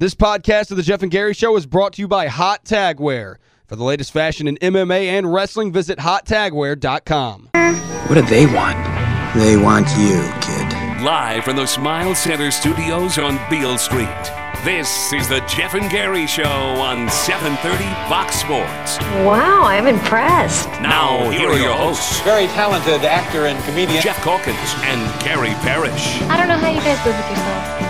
This podcast of the Geoff and Gary Show is brought to you by Hot Tagwear. For the latest fashion in MMA and wrestling, visit hottagwear.com. What do they want? They want you, kid. Live from the Smile Center studios on Beale Street. This is the Geoff and Gary Show on 730 Fox Sports. Wow, I'm impressed. Now, here are your hosts, Very talented actor and comedian. Geoff Calkins and Gary Parrish. I don't know how you guys live with yourselves.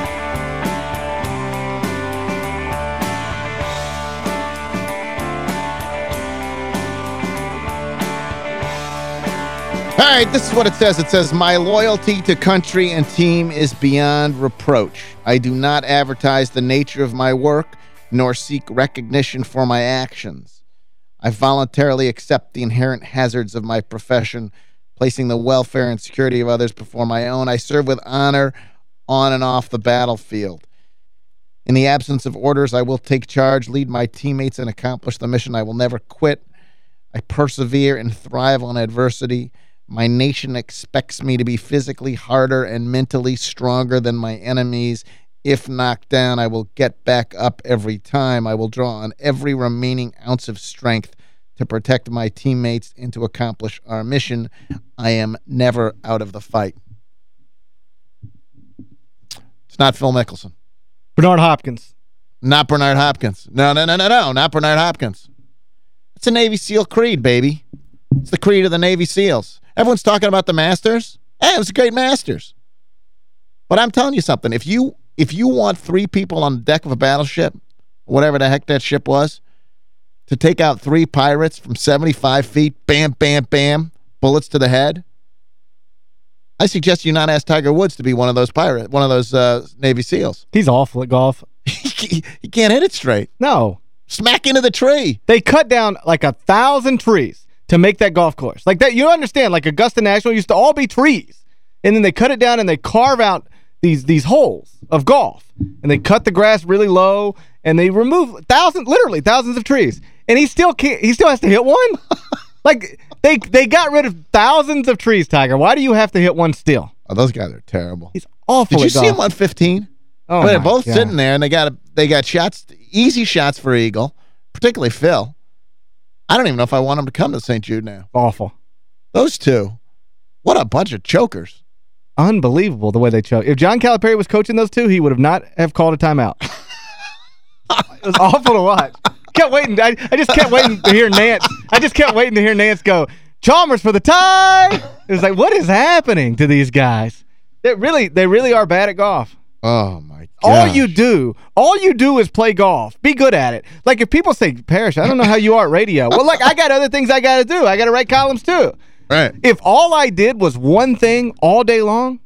All right, this is what it says. It says, My loyalty to country and team is beyond reproach. I do not advertise the nature of my work, nor seek recognition for my actions. I voluntarily accept the inherent hazards of my profession, placing the welfare and security of others before my own. I serve with honor on and off the battlefield. In the absence of orders, I will take charge, lead my teammates, and accomplish the mission. I will never quit. I persevere and thrive on adversity. My nation expects me to be physically harder and mentally stronger than my enemies. If knocked down, I will get back up every time. I will draw on every remaining ounce of strength to protect my teammates and to accomplish our mission. I am never out of the fight. It's not Phil Mickelson. Bernard Hopkins. Not Bernard Hopkins. No, no, no, no, no. Not Bernard Hopkins. It's a Navy SEAL creed, baby. It's the creed of the Navy SEALs. Everyone's talking about the Masters. Hey, it was a great Masters. But I'm telling you something. If you if you want three people on the deck of a battleship, whatever the heck that ship was, to take out three pirates from 75 feet, bam, bam, bam, bullets to the head, I suggest you not ask Tiger Woods to be one of those pirate, one of those uh, Navy SEALs. He's awful at golf. he can't hit it straight. No. Smack into the tree. They cut down like a thousand trees to make that golf course. Like that, you understand, like Augusta National used to all be trees. And then they cut it down and they carve out these these holes of golf. And they cut the grass really low and they remove thousands, literally thousands of trees. And he still can't, he still has to hit one? like, they they got rid of thousands of trees, Tiger. Why do you have to hit one still? Oh, those guys are terrible. He's awful Did you see him on 15? Oh, they're both God. sitting there, and they got they got shots, easy shots for Eagle, particularly Phil. I don't even know if I want them to come to St. Jude now. Awful. Those two, what a bunch of chokers. Unbelievable the way they choke. If John Calipari was coaching those two, he would have not have called a timeout. it was awful to watch. Kept waiting. I, I just kept waiting to hear Nantz. I just kept waiting to hear Nantz go, Chalmers for the tie. It was like, what is happening to these guys? They really, they really are bad at golf. Oh, my God. All you do, all you do is play golf. Be good at it. Like if people say, Parrish, I don't know how you are at radio. Well, like I got other things I got to do. I got to write columns too. Right. If all I did was one thing all day long,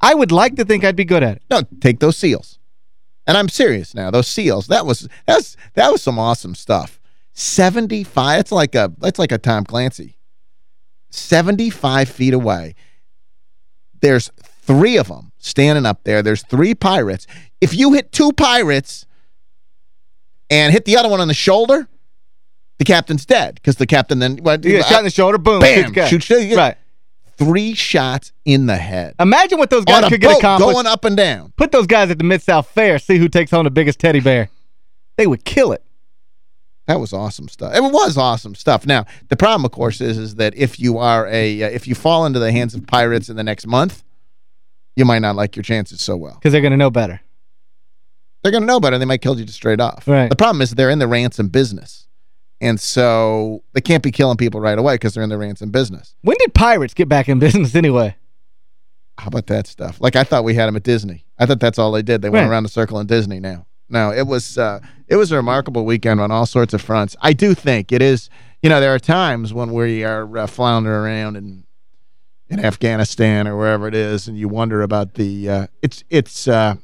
I would like to think I'd be good at it. No, take those seals. And I'm serious now. Those seals, that was that's that was some awesome stuff. 75, that's like a that's like a Tom Clancy. 75 feet away. There's three of them standing up there. There's three pirates. If you hit two pirates and hit the other one on the shoulder, the captain's dead because the captain then well, get shot in the shoulder, boom, bam, shoot shoot, shoot, Right. Three shots in the head. Imagine what those guys could get accomplished. going up and down. Put those guys at the Mid-South Fair, see who takes home the biggest teddy bear. They would kill it. That was awesome stuff. It was awesome stuff. Now, the problem, of course, is is that if you are a uh, if you fall into the hands of pirates in the next month, you might not like your chances so well. Because they're going to know better. They're going to know better. They might kill you just straight off. Right. The problem is they're in the ransom business. And so they can't be killing people right away because they're in the ransom business. When did pirates get back in business anyway? How about that stuff? Like, I thought we had them at Disney. I thought that's all they did. They went around the circle in Disney now. No, it was uh, it was a remarkable weekend on all sorts of fronts. I do think it is, you know, there are times when we are uh, floundering around in in Afghanistan or wherever it is, and you wonder about the, uh, it's, it's, uh,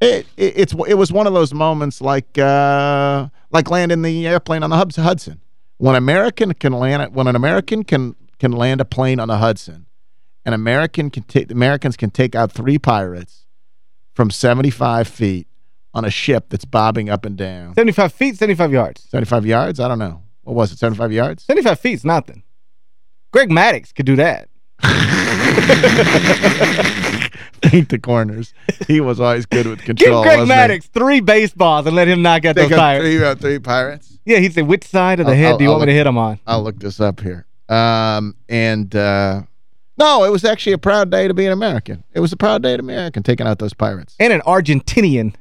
it, it, it's, it was one of those moments like, uh, like landing the airplane on the Hubs- Hudson. When American can land it, when an American can, can land a plane on the Hudson, an American can take, Americans can take out three pirates from 75 feet on a ship that's bobbing up and down. 75 feet, 75 yards. 75 yards? I don't know. What was it, 75 yards? 75 feet's nothing. Greg Maddux could do that. Paint the corners. He was always good with control. Give control. Greg wasn't he? Three baseballs and let him knock out Think those pirates. three, uh, three pirates. Yeah, he'd say, which side of the I'll- head I'll- do you I'll want me to hit him on? I'll look this up here. Um, and uh, no, it was actually a proud day to be an American. It was a proud day to be an American taking out those pirates. And an Argentinian.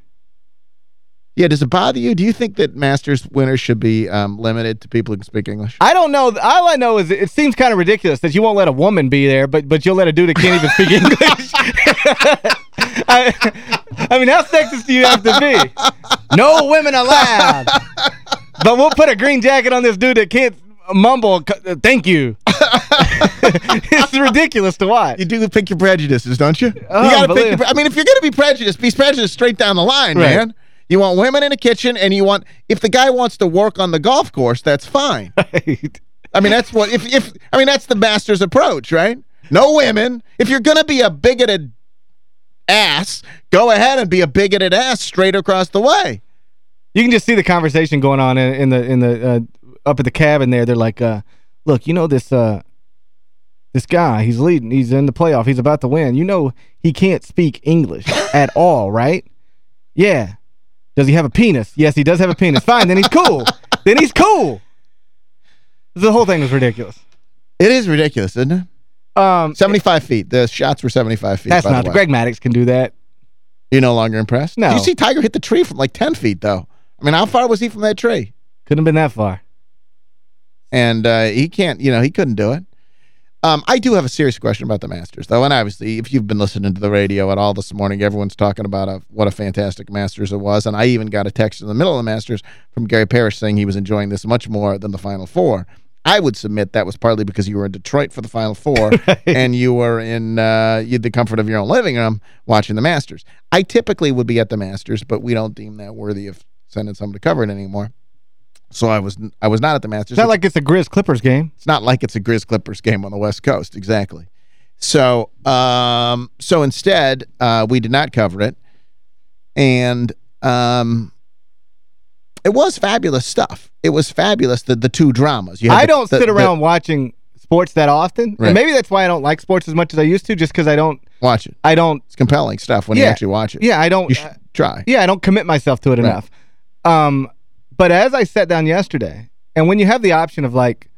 Yeah, does it bother you? Do you think that Masters winners should be um, limited to people who can speak English? I don't know. All I know is it seems kind of ridiculous that you won't let a woman be there, but but you'll let a dude that can't even speak English. I, I mean, how sexist do you have to be? No women allowed. But we'll put a green jacket on this dude that can't mumble, uh, thank you. it's ridiculous to watch. You do pick your prejudices, don't you? Oh, you gotta pick your, I mean, if you're going to be prejudiced, be prejudiced straight down the line, Right. man. You want women in the kitchen, and you want... If the guy wants to work on the golf course, that's fine. Right. I mean, that's what... if if I mean, that's the master's approach, right? No women. If you're going to be a bigoted ass, go ahead and be a bigoted ass straight across the way. You can just see the conversation going on in, in the in the uh, up at the cabin there. They're like, uh, "Look, you know this uh this guy, he's leading, he's in the playoff, he's about to win. You know he can't speak English at all, right? Yeah. Does he have a penis? Yes, he does have a penis. Fine, then he's cool. then he's cool. The whole thing was ridiculous. It is ridiculous, isn't it? Um 75 feet. The shots were 75 feet, That's not. Greg Maddux can do that. You're no longer impressed? No. Did you see Tiger hit the tree from like 10 feet, though? I mean, how far was he from that tree? Couldn't have been that far. And uh, he can't, you know, he couldn't do it. Um, I do have a serious question about the Masters, though. And obviously, if you've been listening to the radio at all this morning, everyone's talking about a, what a fantastic Masters it was. And I even got a text in the middle of the Masters from Gary Parrish saying he was enjoying this much more than the Final Four. I would submit that was partly because you were in Detroit for the Final Four and you were in uh, you the comfort of your own living room watching the Masters. I typically would be at the Masters, but we don't deem that worthy of sending someone to cover it anymore. So I was I was not at the Masters. It's not like it's a Grizz Clippers game. It's not like it's a Grizz Clippers game on the West Coast, exactly. So, um, so instead, uh, we did not cover it, and um, it was fabulous stuff. It was fabulous, the, the two dramas. I the- don't the- sit the- around watching sports that often. Right. And maybe that's why I don't like sports as much as I used to, just because I don't, watch it. I don't, It's compelling stuff when you actually watch it. yeah, I don't, You should try. yeah, I don't commit myself to it Right. enough. Um, but as I sat down yesterday, and when you have the option of like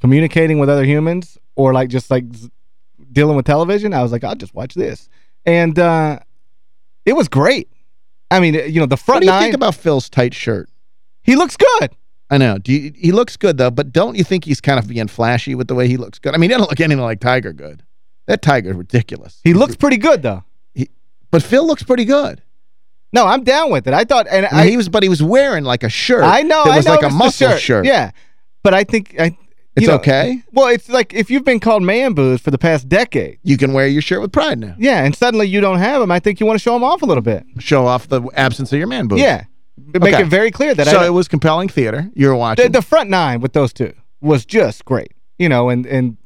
communicating with other humans or like just like dealing with television, I was like, I'll just watch this. And uh, it was great. I mean, you know, the front What do you nine, think about Phil's tight shirt? he looks good. I know. Do you, he looks good, though, but don't you think he's kind of being flashy with the way he looks good? I mean, he doesn't look anything like Tiger good. That Tiger's ridiculous. He looks pretty good, though. He, But Phil looks pretty good. No, I'm down with it. I thought, and I he was, but he was wearing like a shirt. I know, That was know like a muscle shirt. Yeah, but I think I. It's know, okay. Well, it's like if you've been called man boobs for the past decade. You can wear your shirt with pride now. Yeah, and suddenly you don't have them. I think you want to show them off a little bit. Show off the absence of your man boobs. Yeah. Make Okay. it very clear that So it was compelling theater. You were watching. the, the front nine with those two was just great. You know, and and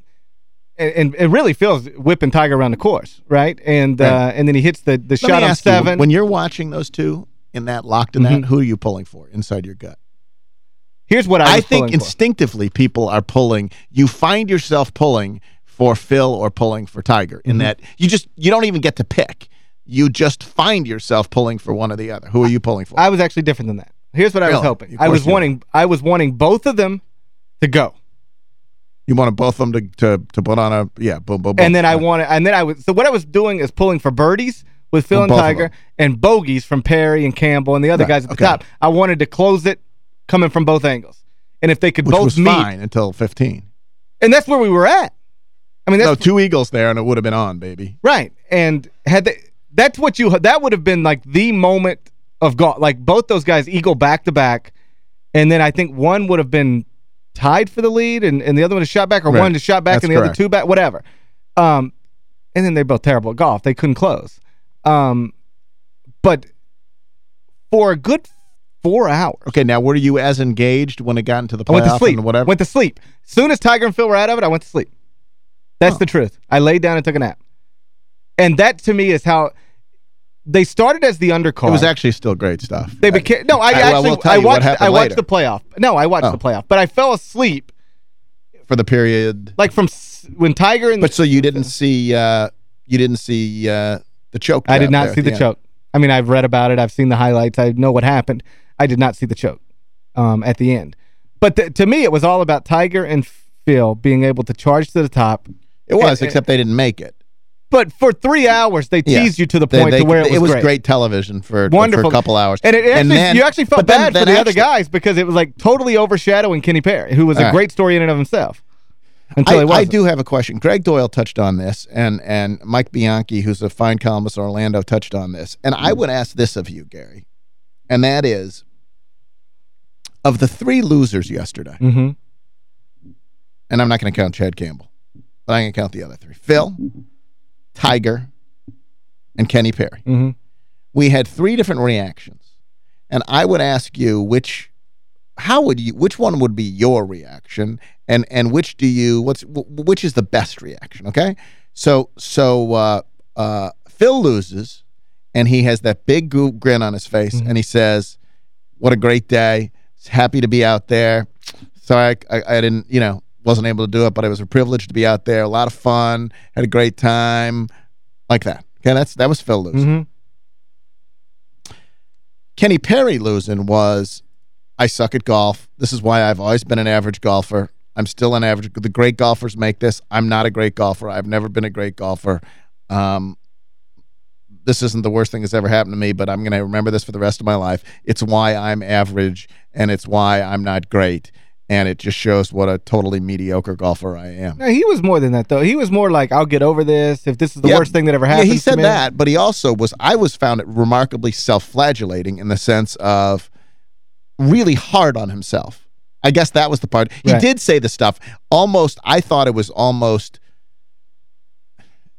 and, and it really feels whipping Tiger around the course, right? And Right. uh and then he hits the the Let shot on ask you, seven. when you're watching those two in that locked in Mhm. that, who are you pulling for inside your gut? Here's what I I, think pulling for. instinctively people are pulling. You find yourself pulling for Phil or pulling for Tiger in Mhm. that you just you don't even get to pick. You just find yourself pulling for one or the other. Who are you pulling for? I was actually different than that. Here's what I was hoping. I was wanting I was wanting both of them to go. You wanted both of them to to to put on a yeah, boom boom boom. And then I wanted and then I was so what I was doing is pulling for birdies with Phil and Tiger and bogeys from Perry and Campbell and the other Right, guys at the okay. top. I wanted to close it coming from both angles. And if they could which both was meet fine until 15. and that's where we were at. I mean that's No, two eagles there and it would have been on, baby. right. And had they that's what you that would have been like the moment of golf. Like both those guys eagle back to back and then I think one would have been tied for the lead and, and the other one is shot back or Right. one is shot back That's and the other two back whatever. Um and then they're both terrible at golf. They couldn't close. Um but for a good 4 hours Okay, now were you as engaged when it got into the I went to sleep. and whatever? Went to sleep. Soon as Tiger and Phil were out of it, I went to sleep. That's Oh. the truth. I laid down and took a nap. And that to me is how they started as the undercard. it was actually still great stuff. They became no. I I- actually we'll I watched I watched later. the playoff. No, I watched Oh. the playoff, but I fell asleep for the period. Like from when Tiger and But so you didn't see uh, you didn't see uh, the choke. I did not see the end. choke. I mean, I've read about it. I've seen the highlights. I know what happened. I did not see the choke um, at the end. But th to me, it was all about Tiger and Phil being able to charge to the top. It was, And- except they didn't make it. But for three hours, they Yeah. teased you to the point they- to where it was, great. television for, Wonderful. for a couple hours. And it actually, then- you actually felt then- bad then for the other guys because it was like totally overshadowing Kenny Perry, who was a right. great story in and of himself. I, I do have a question. Gregg Doyle touched on this, and and Mike Bianchi, who's a fine columnist in Orlando, touched on this. And I would ask this of you, Gary, and that is, of the three losers yesterday, Mhm. and I'm not going to count Chad Campbell, but I'm going to count the other three. Phil, Tiger, and Kenny Perry. Mhm. We had three different reactions. And I would ask you which how would you which one would be your reaction and and which do you what's wh- which is the best reaction, okay? So so uh uh Phil loses and he has that big grin on his face and he says, "What a great day. Happy to be out there. Sorry I, I, I didn't, you know, wasn't able to do it, but it was a privilege to be out there. A lot of fun. Had a great time." Like that. Okay, that's that was Phil losing. Mhm. Kenny Perry losing was I suck at golf. This is why I've always been an average golfer. I'm still an average. The great golfers make this. I'm not a great golfer. I've never been a great golfer. Um, this isn't the worst thing that's ever happened to me, but I'm going to remember this for the rest of my life. It's why I'm average, and it's why I'm not great. And it just shows what a totally mediocre golfer I am. No, he was more than that, though. He was more like, I'll get over this if this is the Yeah, worst thing that ever happened Yeah, he said that, but he also was, I was found it remarkably self-flagellating in the sense of really hard on himself. I guess that was the part. He Right. did say the stuff almost, I thought it was almost,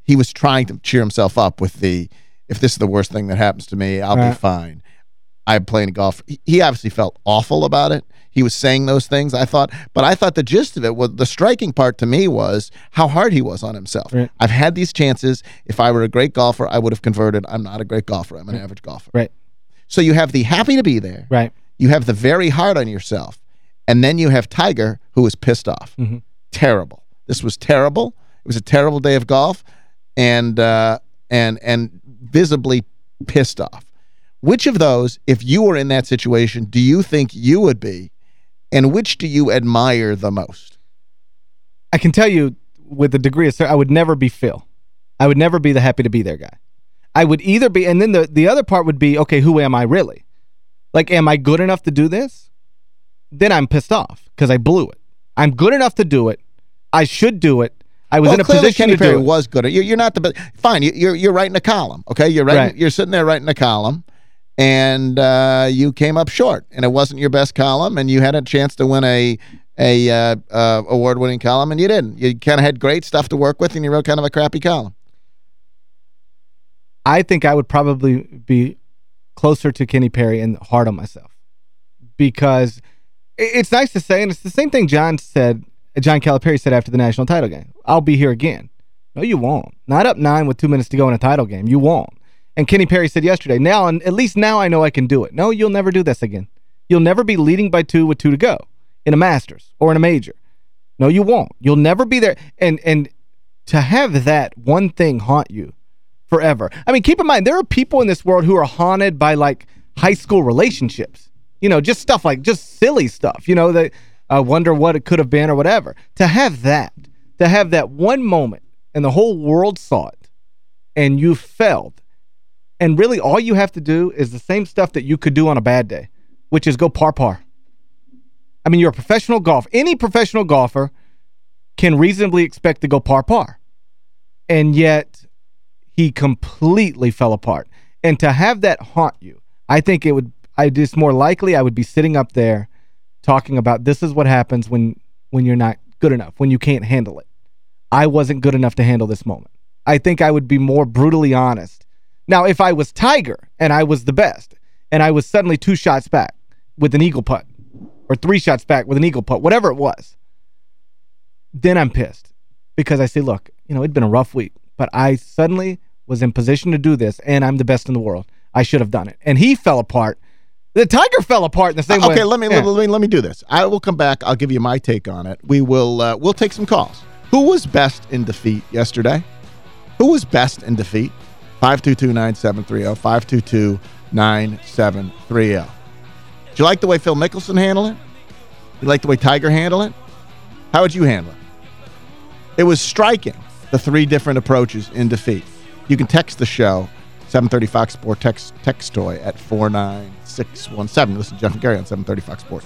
he was trying to cheer himself up with the, if this is the worst thing that happens to me, I'll be fine. I'm playing golf. He obviously felt awful about it. He was saying those things, I thought. But I thought the gist of it, was the striking part to me was how hard he was on himself. Right. I've had these chances. If I were a great golfer, I would have converted. I'm not a great golfer. I'm an average golfer. Right, So you have the happy to be there. right. You have the very hard on yourself. And then you have Tiger, who was pissed off. Mhm. Terrible. This was terrible. It was a terrible day of golf and uh, and and visibly pissed off. Which of those, if you were in that situation, do you think you would be? And which do you admire the most? I can tell you with a degree of I would never be Phil. I would never be the happy to be there guy. I would either be, and then the, the other part would be, okay, who am I really? Like, am I good enough to do this? Then I'm pissed off because I blew it. I'm good enough to do it. I should do it. I was well, in a position Kenny to Perry do it. was good. You're, you're not the best. Fine, you- you're you're writing a column, okay? You're writing, Right. You're sitting there writing a column, and uh, you came up short, and it wasn't your best column, and you had a chance to win a a uh, uh, award-winning column, and you didn't. You kind of had great stuff to work with, and you wrote kind of a crappy column. I think I would probably be closer to Kenny Perry and hard on myself because it's nice to say, and it's the same thing John said, John Calipari said after the national title game. I'll be here again. No, you won't. Not up nine with two minutes to go in a title game. You won't. And Kenny Perry said yesterday, now, and at least now I know I can do it. No, you'll never do this again. You'll never be leading by two with two to go in a Masters or in a major. No, you won't. You'll never be there. And and to have that one thing haunt you forever. I mean, keep in mind, there are people in this world who are haunted by, like, high school relationships. You know, just stuff like, just silly stuff. You know, they uh, wonder what it could have been or whatever. To have that, to have that one moment and the whole world saw it and you failed, and really all you have to do is the same stuff that you could do on a bad day, which is go par-par. I mean, you're a professional golfer. Any professional golfer can reasonably expect to go par-par. And yet he completely fell apart. And to have that haunt you, I think it would I just more likely I would be sitting up there talking about this is what happens when when you're not good enough, when you can't handle it. I wasn't good enough to handle this moment. I think I would be more brutally honest. Now, if I was Tiger and I was the best and I was suddenly two shots back with an eagle putt or three shots back with an eagle putt, whatever it was, then I'm pissed because I say, look, you know, it'd been a rough week, but I suddenly was in position to do this and I'm the best in the world. I should have done it. And he fell apart The Tiger fell apart in the same way. Okay, let me, Yeah. let, me, let me do this. I will come back. I'll give you my take on it. We will uh, we'll take some calls. Who was best in defeat yesterday? Who was best in defeat? 522-9730, 522-9730. Did you like the way Phil Mickelson handled it? You like the way Tiger handled it? How would you handle it? It was striking, the three different approaches in defeat. You can text the show, 730 Fox Sports text, text toy at 49617. Listen to Geoff and Gary on 730 Fox Sports.